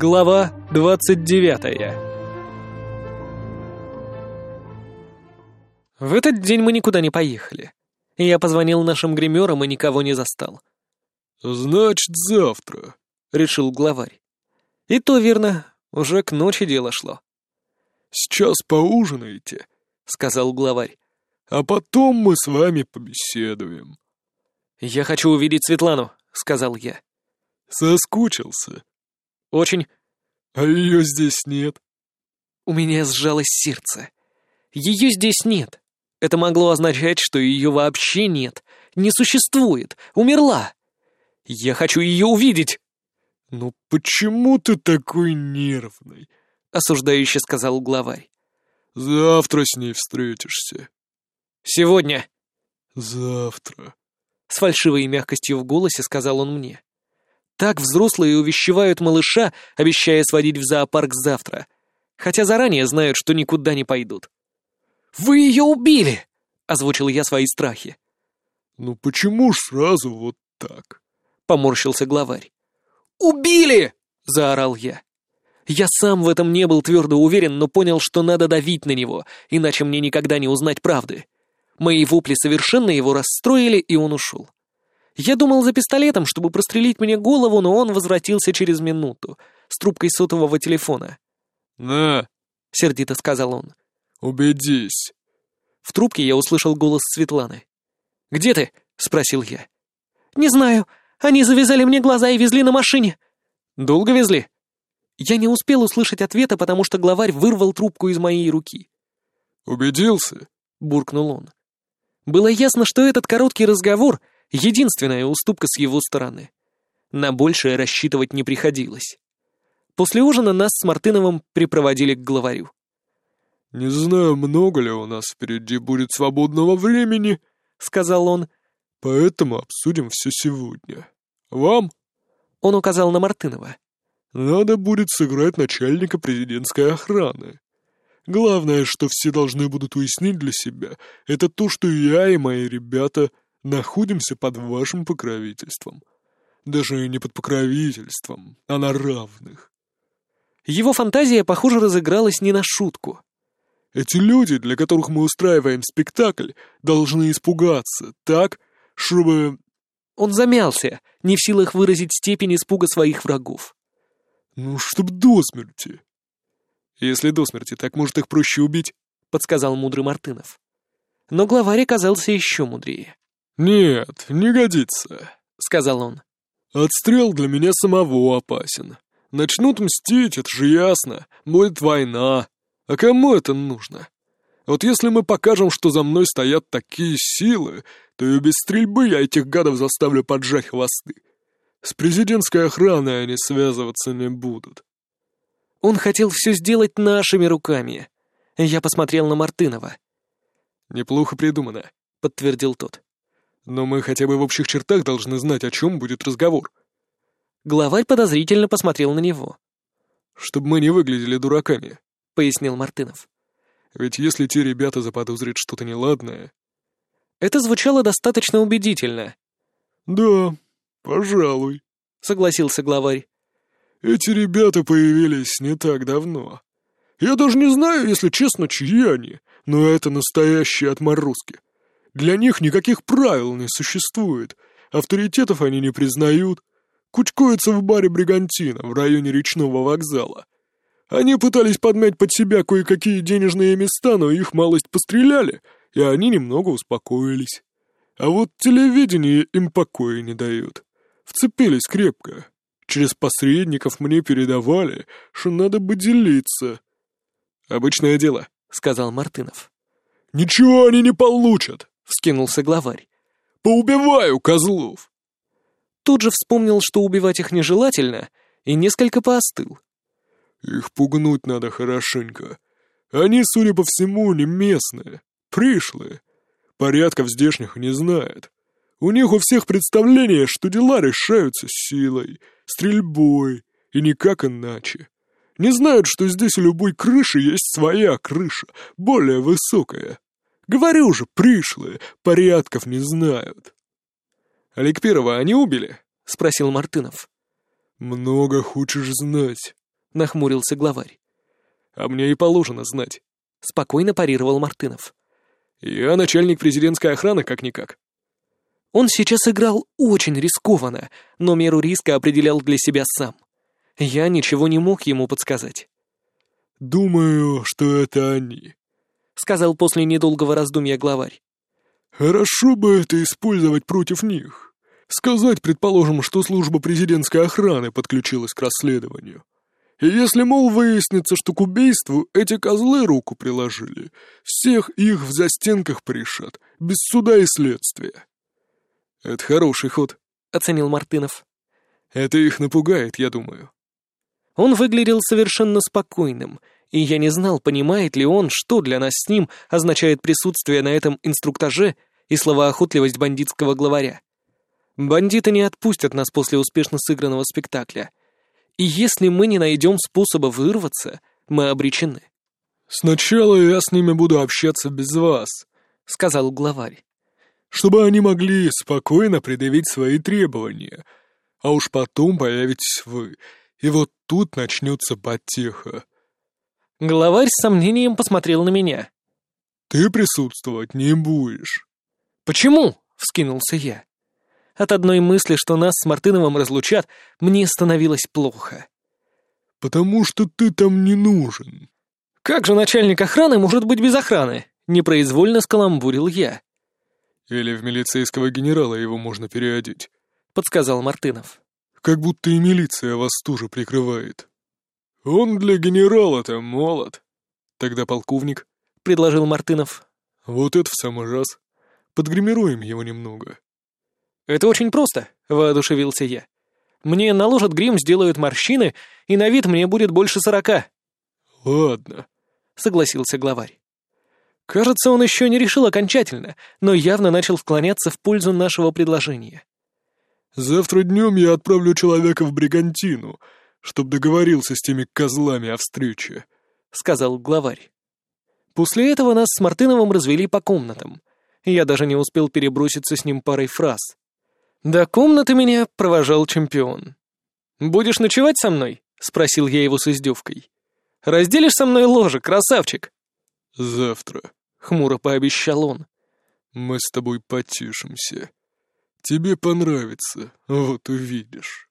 Глава 29 В этот день мы никуда не поехали. Я позвонил нашим гримерам и никого не застал. «Значит, завтра», — решил главарь. И то верно, уже к ночи дело шло. «Сейчас поужинаете», — сказал главарь. «А потом мы с вами побеседуем». «Я хочу увидеть Светлану», — сказал я. «Соскучился?» «Очень». «А ее здесь нет?» У меня сжалось сердце. Ее здесь нет. Это могло означать, что ее вообще нет, не существует, умерла. Я хочу ее увидеть. «Ну почему ты такой нервный?» — осуждающе сказал главарь. «Завтра с ней встретишься». «Сегодня». «Завтра». С фальшивой мягкостью в голосе сказал он мне. Так взрослые увещевают малыша, обещая сводить в зоопарк завтра, хотя заранее знают, что никуда не пойдут. «Вы ее убили!» — озвучил я свои страхи. «Ну почему ж сразу вот так?» — поморщился главарь. «Убили!» — заорал я. Я сам в этом не был твердо уверен, но понял, что надо давить на него, иначе мне никогда не узнать правды. Мои вопли совершенно его расстроили, и он ушел. Я думал за пистолетом, чтобы прострелить мне голову, но он возвратился через минуту, с трубкой сотового телефона. «На!» — сердито сказал он. «Убедись». В трубке я услышал голос Светланы. «Где ты?» — спросил я. «Не знаю. Они завязали мне глаза и везли на машине». «Долго везли?» Я не успел услышать ответа, потому что главарь вырвал трубку из моей руки. «Убедился?» — буркнул он. Было ясно, что этот короткий разговор — единственная уступка с его стороны. На большее рассчитывать не приходилось. После ужина нас с Мартыновым припроводили к главарю. «Не знаю, много ли у нас впереди будет свободного времени», — сказал он, — «поэтому обсудим все сегодня. Вам?» Он указал на Мартынова. Надо будет сыграть начальника президентской охраны. Главное, что все должны будут уяснить для себя, это то, что я и мои ребята находимся под вашим покровительством. Даже не под покровительством, а на равных. Его фантазия, похоже, разыгралась не на шутку. Эти люди, для которых мы устраиваем спектакль, должны испугаться, так, чтобы... Он замялся, не в силах выразить степень испуга своих врагов. «Ну, чтоб до смерти». «Если до смерти, так может их проще убить», — подсказал мудрый Мартынов. Но главарь оказался еще мудрее. «Нет, не годится», — сказал он. «Отстрел для меня самого опасен. Начнут мстить, это же ясно. Будет война. А кому это нужно? Вот если мы покажем, что за мной стоят такие силы, то и без стрельбы я этих гадов заставлю поджать хвосты. С президентской охраной они связываться не будут. Он хотел все сделать нашими руками. Я посмотрел на Мартынова. «Неплохо придумано», — подтвердил тот. «Но мы хотя бы в общих чертах должны знать, о чем будет разговор». Главарь подозрительно посмотрел на него. «Чтобы мы не выглядели дураками», — пояснил Мартынов. «Ведь если те ребята заподозрят что-то неладное...» Это звучало достаточно убедительно. «Да, «Пожалуй», — согласился главарь. «Эти ребята появились не так давно. Я даже не знаю, если честно, чьи они, но это настоящие отморозки. Для них никаких правил не существует, авторитетов они не признают, кучкуются в баре «Бригантина» в районе речного вокзала. Они пытались подмять под себя кое-какие денежные места, но их малость постреляли, и они немного успокоились. А вот телевидение им покоя не дает. Вцепились крепко. Через посредников мне передавали, что надо бы делиться. «Обычное дело», — сказал Мартынов. «Ничего они не получат», — вскинулся главарь. «Поубиваю козлов!» Тут же вспомнил, что убивать их нежелательно, и несколько поостыл. «Их пугнуть надо хорошенько. Они, судя по всему, не местные, пришлые. Порядков здешних не знают. У них у всех представление, что дела решаются силой, стрельбой и никак иначе. Не знают, что здесь у любой крыши есть своя крыша, более высокая. Говорю же, пришлые, порядков не знают. «Олег Первого они убили?» — спросил Мартынов. «Много хочешь знать», нахмурился главарь. «А мне и положено знать», — спокойно парировал Мартынов. «Я начальник президентской охраны, как-никак». Он сейчас играл очень рискованно, но меру риска определял для себя сам. Я ничего не мог ему подсказать. «Думаю, что это они», — сказал после недолгого раздумья главарь. «Хорошо бы это использовать против них. Сказать, предположим, что служба президентской охраны подключилась к расследованию. И если, мол, выяснится, что к убийству эти козлы руку приложили, всех их в застенках порешат, без суда и следствия». «Это хороший ход», — оценил Мартынов. «Это их напугает, я думаю». Он выглядел совершенно спокойным, и я не знал, понимает ли он, что для нас с ним означает присутствие на этом инструктаже и словоохотливость бандитского главаря. Бандиты не отпустят нас после успешно сыгранного спектакля. И если мы не найдем способа вырваться, мы обречены. «Сначала я с ними буду общаться без вас», — сказал главарь. «Чтобы они могли спокойно предъявить свои требования, а уж потом появитесь вы, и вот тут начнется потеха. Главарь с сомнением посмотрел на меня. «Ты присутствовать не будешь». «Почему?» — вскинулся я. От одной мысли, что нас с Мартыновым разлучат, мне становилось плохо. «Потому что ты там не нужен». «Как же начальник охраны может быть без охраны?» — непроизвольно скаламбурил я. «Или в милицейского генерала его можно переодеть», — подсказал Мартынов. «Как будто и милиция вас тоже прикрывает». «Он для генерала-то молод». «Тогда полковник», — предложил Мартынов. «Вот это в самый раз. Подгримируем его немного». «Это очень просто», — воодушевился я. «Мне наложат грим, сделают морщины, и на вид мне будет больше сорока». «Ладно», — согласился главарь. Кажется, он еще не решил окончательно, но явно начал склоняться в пользу нашего предложения. «Завтра днем я отправлю человека в Бригантину, чтоб договорился с теми козлами о встрече», — сказал главарь. После этого нас с Мартыновым развели по комнатам. Я даже не успел переброситься с ним парой фраз. До комнаты меня провожал чемпион. «Будешь ночевать со мной?» — спросил я его с издевкой. «Разделишь со мной ложе, красавчик?» «Завтра», — хмуро пообещал он. «Мы с тобой потешимся. Тебе понравится, вот увидишь».